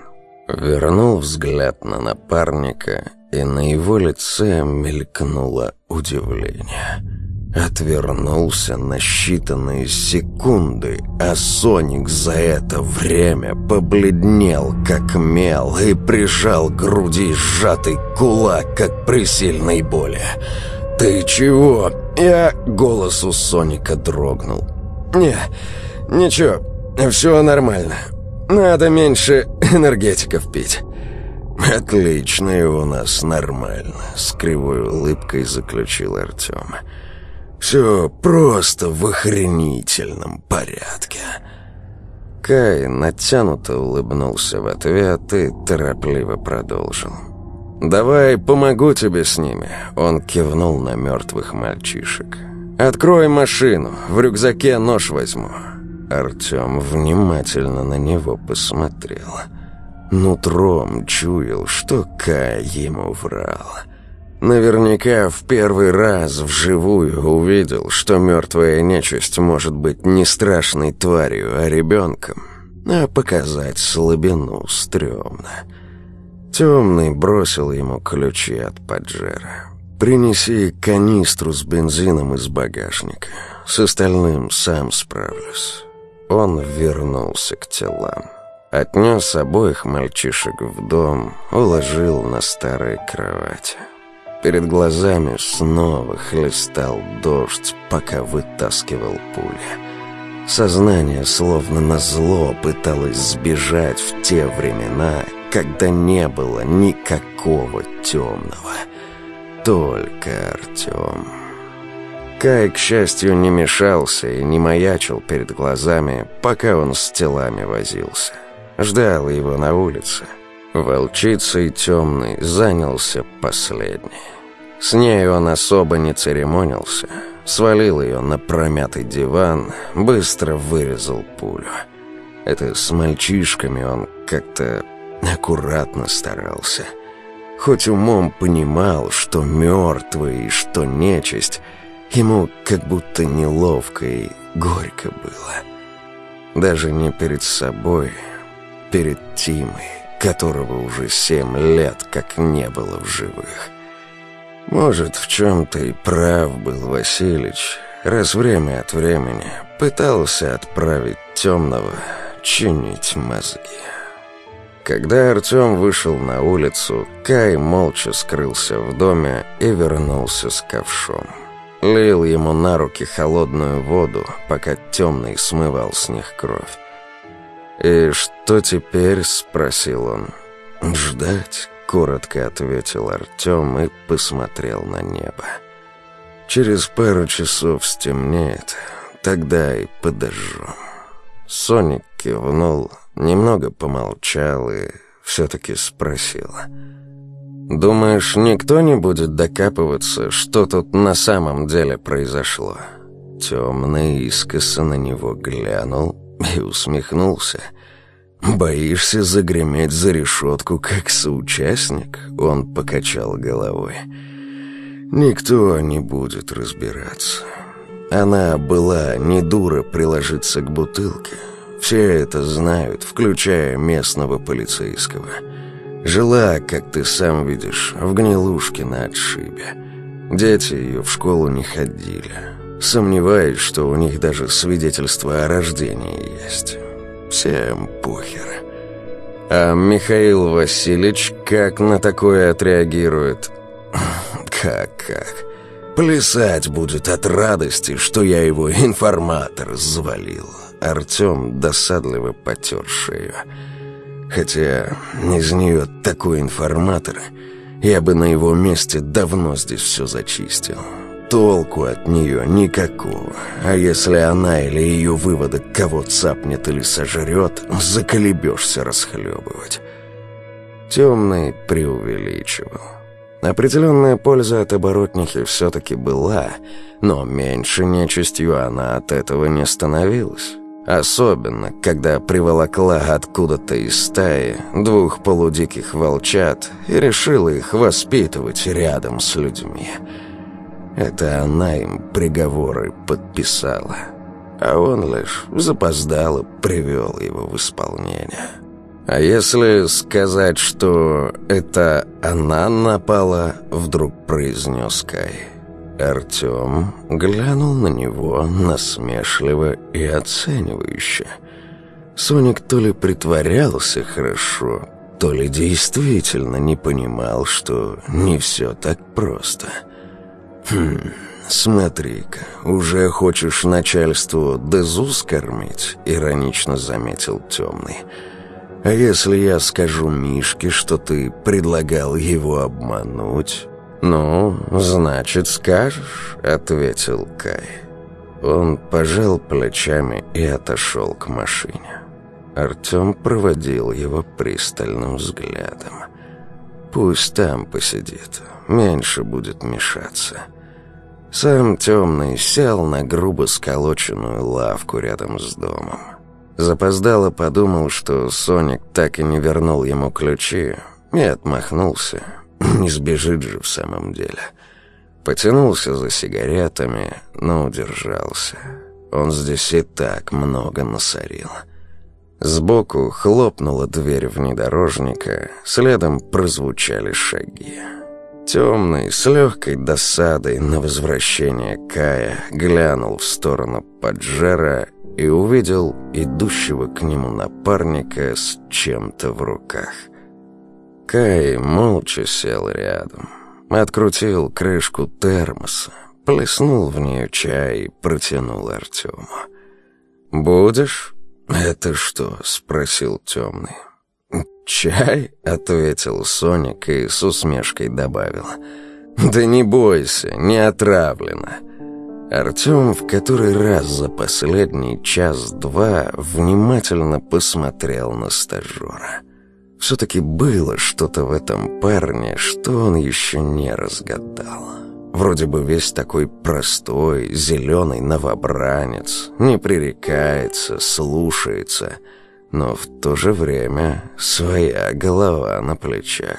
S3: Вернул взгляд на напарника и на его лице мелькнуло удивление. Отвернулся на считанные секунды, а Соник за это время побледнел, как мел, и прижал к груди сжатый кулак, как при сильной боли. «Ты чего?» Я... Голос у Соника дрогнул. «Не, ничего, все нормально. Надо меньше энергетиков пить». «Отлично и у нас нормально», — с кривой улыбкой заключил Артем. «Все просто в охренительном порядке». Кай натянуто улыбнулся в ответ и торопливо продолжил. «Давай помогу тебе с ними», — он кивнул на мертвых мальчишек. «Открой машину, в рюкзаке нож возьму». Артем внимательно на него посмотрел. Нутром чуял, что Кай ему врал. Наверняка в первый раз вживую увидел, что мертвая нечисть может быть не страшной тварью, а ребенком, а показать слабину стрёмно. Темный бросил ему ключи от поджера. «Принеси канистру с бензином из багажника. С остальным сам справлюсь». Он вернулся к телам. Отнес обоих мальчишек в дом, уложил на старой кровати. Перед глазами снова хлестал дождь, пока вытаскивал пули. Сознание словно назло пыталось сбежать в те времена, когда не было никакого темного. Только Артем. Кай, к счастью, не мешался и не маячил перед глазами, пока он с телами возился. Ждал его на улице. Волчицей темный занялся последний. С ней он особо не церемонился. Свалил ее на промятый диван, быстро вырезал пулю. Это с мальчишками он как-то аккуратно старался. Хоть умом понимал, что мертвый и что нечисть, ему как будто неловко и горько было. Даже не перед собой, перед Тимой, которого уже семь лет как не было в живых. Может, в чем-то и прав был Василич, раз время от времени пытался отправить темного чинить мозги. Когда Артем вышел на улицу, Кай молча скрылся в доме и вернулся с ковшом. Лил ему на руки холодную воду, пока темный смывал с них кровь. «И что теперь?» — спросил он. «Ждать?» — коротко ответил Артем и посмотрел на небо. «Через пару часов стемнеет, тогда и подожжем». Соник кивнул, немного помолчал и все-таки спросил. «Думаешь, никто не будет докапываться, что тут на самом деле произошло?» Темный искоса на него глянул и усмехнулся. «Боишься загреметь за решетку, как соучастник?» Он покачал головой. «Никто не будет разбираться. Она была не дура приложиться к бутылке. Все это знают, включая местного полицейского. Жила, как ты сам видишь, в гнилушке на отшибе. Дети ее в школу не ходили». Сомневаюсь, что у них даже свидетельство о рождении есть. Всем похер. А Михаил Васильевич как на такое отреагирует? Как-как? Плясать будет от радости, что я его информатор завалил. Артем досадливо потер шею. Хотя из нее такой информатор, я бы на его месте давно здесь все зачистил толку от нее никакого. А если она или ее выводок кого цапнет или сожрет, заколебешься расхлебывать. Темный преувеличивал. Определенная польза от оборотнихи все-таки была, но меньше нечистью она от этого не становилась. Особенно, когда приволокла откуда-то из стаи двух полудиких волчат и решила их воспитывать рядом с людьми. Это она им приговоры подписала. А он лишь запоздало привел его в исполнение. А если сказать, что это она напала, вдруг произнес Кай. Артем глянул на него насмешливо и оценивающе. Соник то ли притворялся хорошо, то ли действительно не понимал, что не все так просто. «Хм, смотри-ка, уже хочешь начальству дезу скормить?» — иронично заметил темный. «А если я скажу Мишке, что ты предлагал его обмануть?» «Ну, значит, скажешь», — ответил Кай. Он пожал плечами и отошел к машине. Артем проводил его пристальным взглядом. «Пусть там посидит, меньше будет мешаться». Сам темный сел на грубо сколоченную лавку рядом с домом. Запоздало подумал, что Соник так и не вернул ему ключи, и отмахнулся. Не сбежит же в самом деле. Потянулся за сигаретами, но удержался. Он здесь и так много насорил. Сбоку хлопнула дверь внедорожника, следом прозвучали шаги. Темный, с легкой досадой на возвращение Кая, глянул в сторону Паджера и увидел идущего к нему напарника с чем-то в руках. Кай молча сел рядом, открутил крышку термоса, плеснул в нее чай и протянул Артему. «Будешь?» «Это что?» — спросил темный. «Чай?» — ответил Соник и с усмешкой добавил. «Да не бойся, не отравлено». Артем в который раз за последний час-два внимательно посмотрел на стажера. Все-таки было что-то в этом парне, что он еще не разгадал. Вроде бы весь такой простой, зеленый новобранец, не пререкается, слушается, но в то же время своя голова на плечах.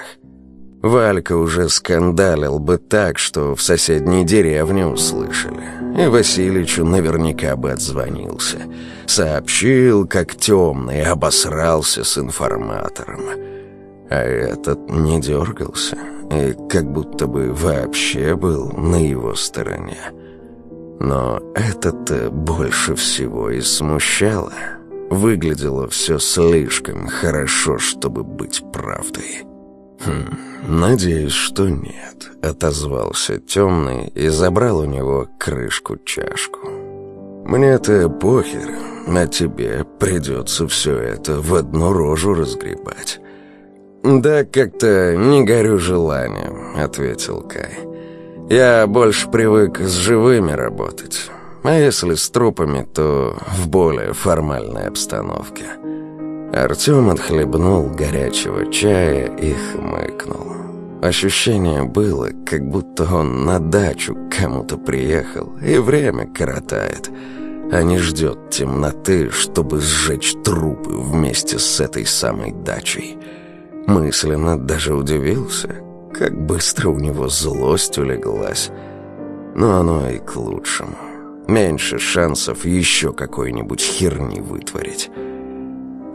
S3: Валька уже скандалил бы так, что в соседней деревне услышали. И Василичу наверняка бы отзвонился. Сообщил, как темный, обосрался с информатором. А этот не дергался и как будто бы вообще был на его стороне. Но это-то больше всего и смущало. Выглядело все слишком хорошо, чтобы быть правдой. «Хм, надеюсь, что нет», — отозвался темный и забрал у него крышку-чашку. «Мне-то похер, а тебе придется все это в одну рожу разгребать». «Да как-то не горю желанием», — ответил Кай. «Я больше привык с живыми работать, а если с трупами, то в более формальной обстановке». Артем отхлебнул горячего чая и хмыкнул. Ощущение было, как будто он на дачу к кому-то приехал и время коротает, а не ждет темноты, чтобы сжечь трупы вместе с этой самой дачей. Мысленно даже удивился, как быстро у него злость улеглась. Но оно и к лучшему. Меньше шансов еще какой-нибудь херни вытворить.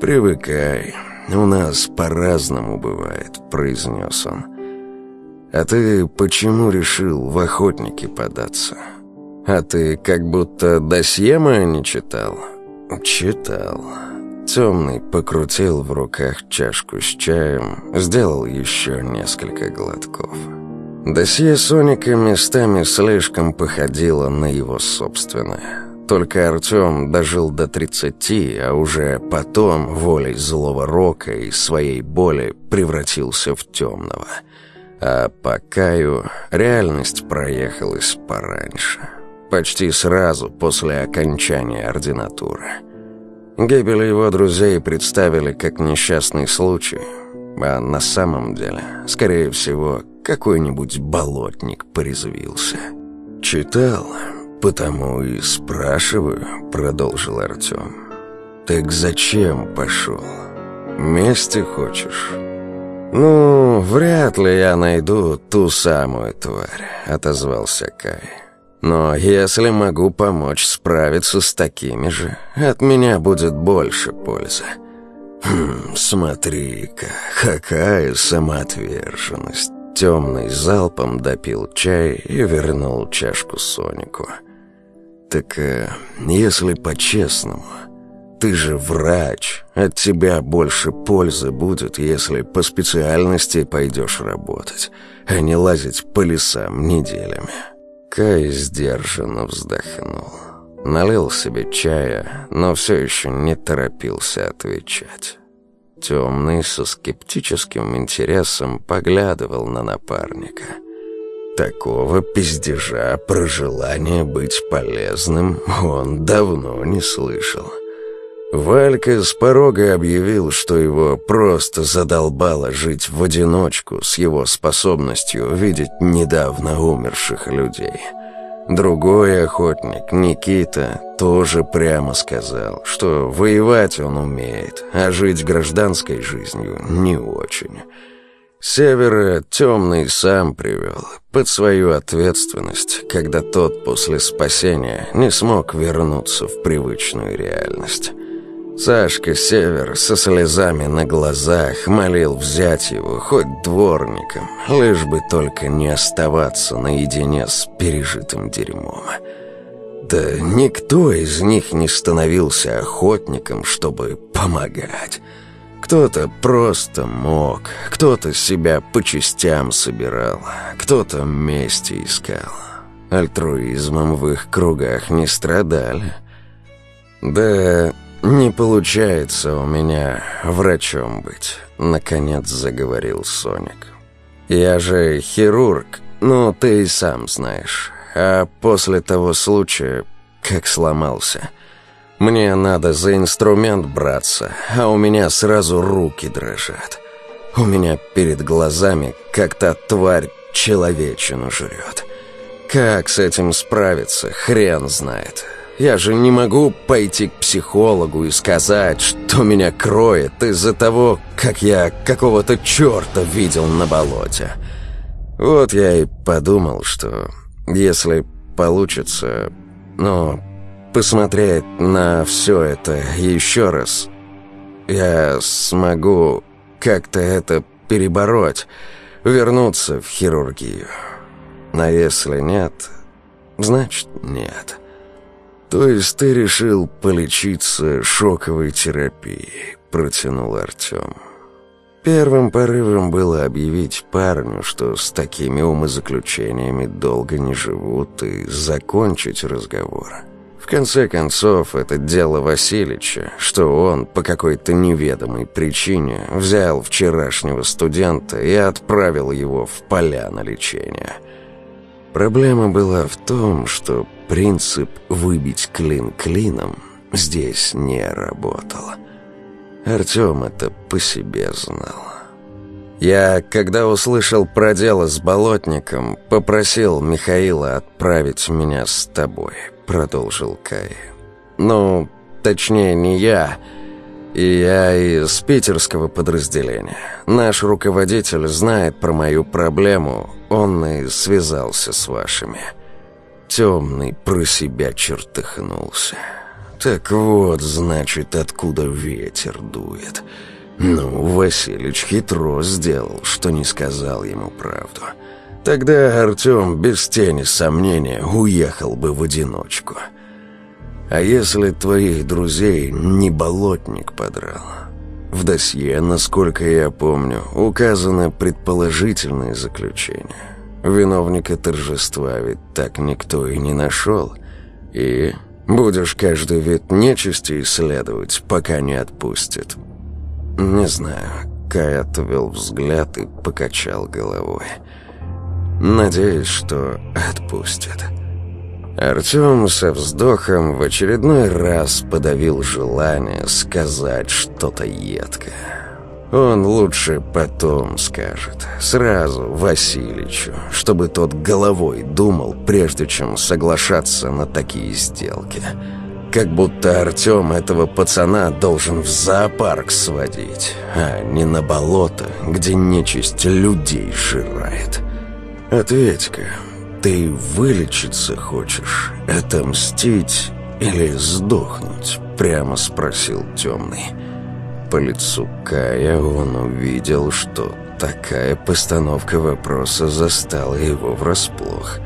S3: «Привыкай, у нас по-разному бывает», — произнес он. «А ты почему решил в охотники податься? А ты как будто досье мое не читал?» «Читал». Темный покрутил в руках чашку с чаем, сделал еще несколько глотков. Досье Соника местами слишком походило на его собственное. Только Артем дожил до 30, а уже потом, волей злого рока и своей боли, превратился в темного. А по Каю реальность проехалась пораньше. Почти сразу после окончания ординатуры. Гибель его друзей представили как несчастный случай, а на самом деле, скорее всего, какой-нибудь болотник порезвился. «Читал, потому и спрашиваю», — продолжил Артем. «Так зачем пошел? Мести хочешь?» «Ну, вряд ли я найду ту самую тварь», — отозвался Кай. Но если могу помочь справиться с такими же, от меня будет больше пользы.
S1: Хм, смотри-ка, какая самоотверженность. Темный залпом допил чай и вернул чашку Сонику. Так э, если по-честному, ты же врач, от тебя больше пользы будет, если по специальности пойдешь работать, а не лазить по лесам неделями. Кай сдержанно вздохнул. Налил себе чая, но все еще не торопился отвечать. Темный со скептическим интересом поглядывал на напарника. Такого пиздежа про желание быть полезным он давно не слышал. Валька с порога объявил, что его просто задолбало жить в одиночку с его способностью видеть недавно умерших людей. Другой охотник, Никита, тоже прямо сказал, что воевать он умеет, а жить гражданской жизнью не очень. Севера темный сам привел под свою ответственность, когда тот после спасения не смог вернуться в привычную реальность. Сашка Север со слезами на глазах молил взять его хоть дворником, лишь бы только не оставаться наедине с пережитым дерьмом. Да никто из них не становился охотником, чтобы помогать. Кто-то просто мог, кто-то себя по частям собирал, кто-то мести искал. Альтруизмом в их кругах не страдали. Да «Не получается у меня врачом быть», — наконец заговорил Соник. «Я же хирург, ну, ты и сам знаешь. А после того случая, как сломался, мне надо за инструмент браться, а у меня сразу руки дрожат. У меня перед глазами как та тварь человечину жрет. Как с этим справиться, хрен знает». Я же не могу пойти к психологу и сказать, что меня кроет из-за того, как я какого-то черта видел на болоте. Вот я и подумал, что если получится, ну, посмотреть на все это еще раз, я смогу как-то это перебороть, вернуться в хирургию. А если нет, значит нет». «То есть ты решил полечиться шоковой терапией?» – протянул Артем. Первым порывом было объявить парню, что с такими умозаключениями долго не живут, и закончить разговор. В конце концов, это дело Васильича, что он по какой-то неведомой причине взял вчерашнего студента и отправил его в поля на лечение. Проблема была в том, что Принцип «выбить клин клином» здесь не работал. Артем это по себе знал. Я, когда услышал про дело с болотником, попросил Михаила отправить меня с тобой, продолжил Кай. Ну, точнее, не я, я из питерского подразделения. Наш руководитель знает про мою проблему, он и связался с вашими. Темный про себя чертыхнулся. Так вот, значит, откуда ветер дует. Ну, Василич хитро сделал, что не сказал ему правду. Тогда Артем без тени сомнения уехал бы в одиночку. А если твоих друзей не болотник подрал? В досье, насколько я помню, указано предположительное заключение. Виновника торжества ведь так никто и не нашел. И будешь каждый вид нечисти исследовать, пока не отпустит. Не знаю. Кай отвел взгляд и покачал головой. Надеюсь, что отпустит. Артем со вздохом в очередной раз подавил желание сказать что-то едкое. Он лучше потом скажет. Сразу Васильичу, чтобы тот головой думал, прежде чем соглашаться на такие сделки. Как будто Артем этого пацана должен в зоопарк сводить, а не на болото, где нечисть людей жирает. Ответь-ка, ты вылечиться хочешь, отомстить или сдохнуть? Прямо спросил темный. по лицу Кая он увидел, что такая постановка вопроса застала его врасплох.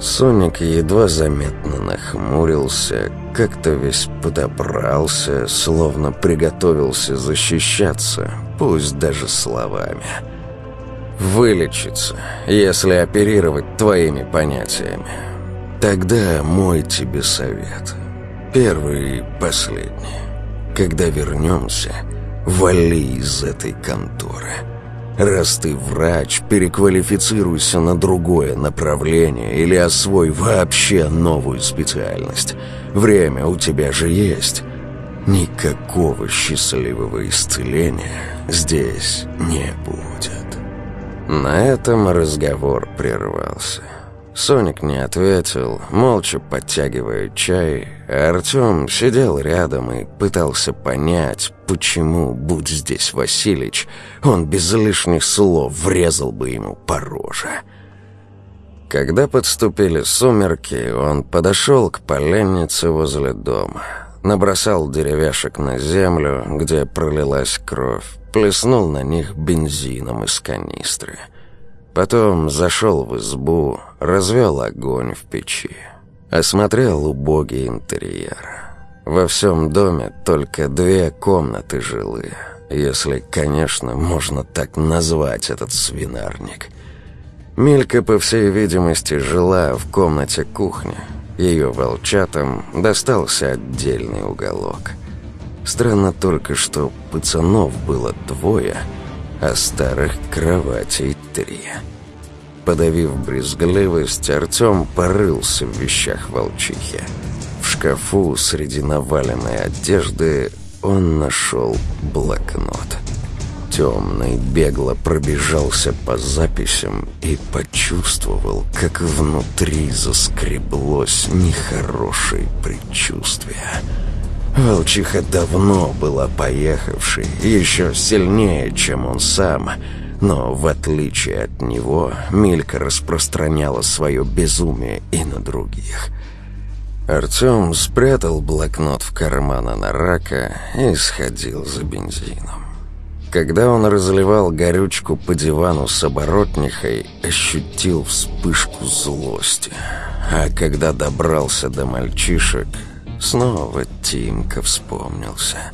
S1: Соник едва заметно нахмурился, как-то весь подобрался, словно приготовился защищаться, пусть даже словами. «Вылечиться, если оперировать твоими понятиями. Тогда мой тебе совет. Первый и последний. Когда вернемся, вали из этой конторы. Раз ты врач, переквалифицируйся на другое направление или освой вообще новую специальность. Время у тебя же есть. Никакого счастливого исцеления здесь не будет. На этом разговор прервался. Соник не ответил, молча подтягивая чай, Артем сидел рядом и пытался понять, почему, будь здесь Василич, он без лишних слов врезал бы ему по роже. Когда подступили сумерки, он подошел к поленнице возле дома, набросал деревяшек на землю, где пролилась кровь, плеснул на них бензином из канистры — Потом зашел в избу, развел огонь в печи. Осмотрел убогий интерьер. Во всем доме только две комнаты жилые, если, конечно, можно так назвать этот свинарник. Милька, по всей видимости, жила в комнате кухни. Ее волчатам достался отдельный уголок. Странно только, что пацанов было двое — а старых кроватей три. Подавив брезгливость, Артем порылся в вещах волчихи. В шкафу среди наваленной одежды он нашел блокнот. Темный бегло пробежался по записям и почувствовал, как внутри заскреблось нехорошее предчувствие – Волчиха давно была поехавшей, еще сильнее, чем он сам. Но, в отличие от него, Милька распространяла свое безумие и на других. Артем спрятал блокнот в карман рака и сходил за бензином. Когда он разливал горючку по дивану с оборотнихой, ощутил вспышку злости. А когда добрался до мальчишек, Снова Тимка вспомнился.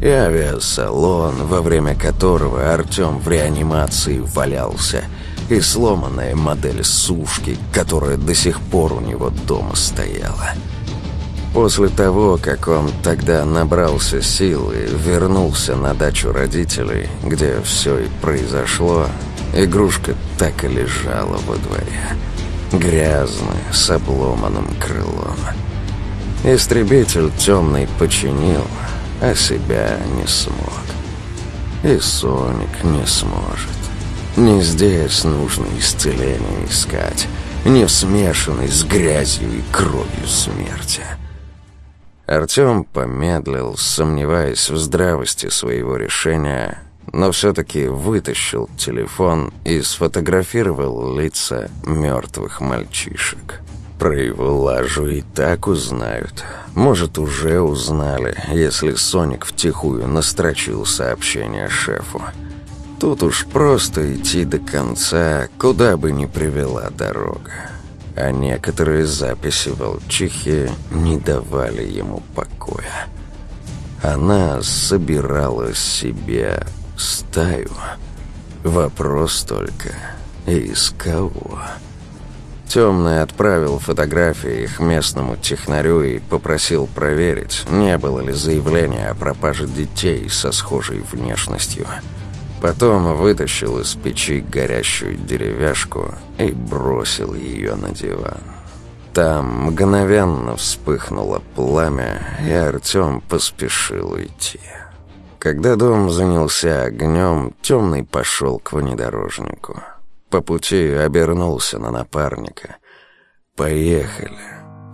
S1: И авиасалон, во время которого Артем в реанимации валялся, и сломанная модель сушки, которая до сих пор у него дома стояла. После того, как он тогда набрался сил и вернулся на дачу родителей, где все и произошло, игрушка так и лежала во дворе. Грязная, с обломанным крылом. Истребитель темный починил, а себя не смог. И Соник не сможет. Не здесь нужно исцеление искать, не в смешанной с грязью и кровью смерти. Артем помедлил, сомневаясь в здравости своего решения, но все-таки вытащил телефон и сфотографировал лица мертвых мальчишек. Про его лажу и так узнают. Может, уже узнали, если Соник втихую настрочил сообщение шефу. Тут уж просто идти до конца, куда бы ни привела дорога. А некоторые записи волчихи не давали ему покоя. Она собирала себе стаю. Вопрос только, из кого? Темный отправил фотографии их местному технарю и попросил проверить, не было ли заявления о пропаже детей со схожей внешностью. Потом вытащил из печи горящую деревяшку и бросил ее на диван. Там мгновенно вспыхнуло пламя, и Артем поспешил уйти. Когда дом занялся огнем, темный пошел к внедорожнику. По пути обернулся на напарника. «Поехали».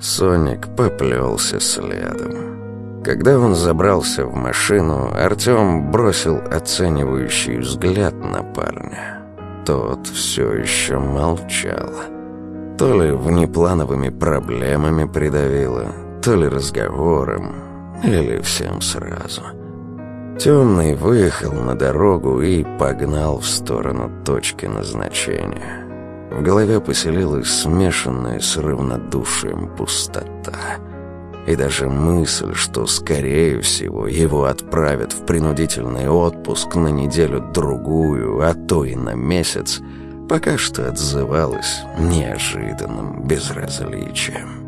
S1: Соник поплелся следом. Когда он забрался в машину, Артем бросил оценивающий взгляд на парня. Тот все еще молчал. То ли внеплановыми проблемами придавило, то ли разговором, или всем сразу. Темный выехал на дорогу и погнал в сторону точки назначения. В голове поселилась смешанная с равнодушием пустота. И даже мысль, что, скорее всего, его отправят в принудительный отпуск на неделю-другую, а то и на месяц, пока что отзывалась неожиданным безразличием.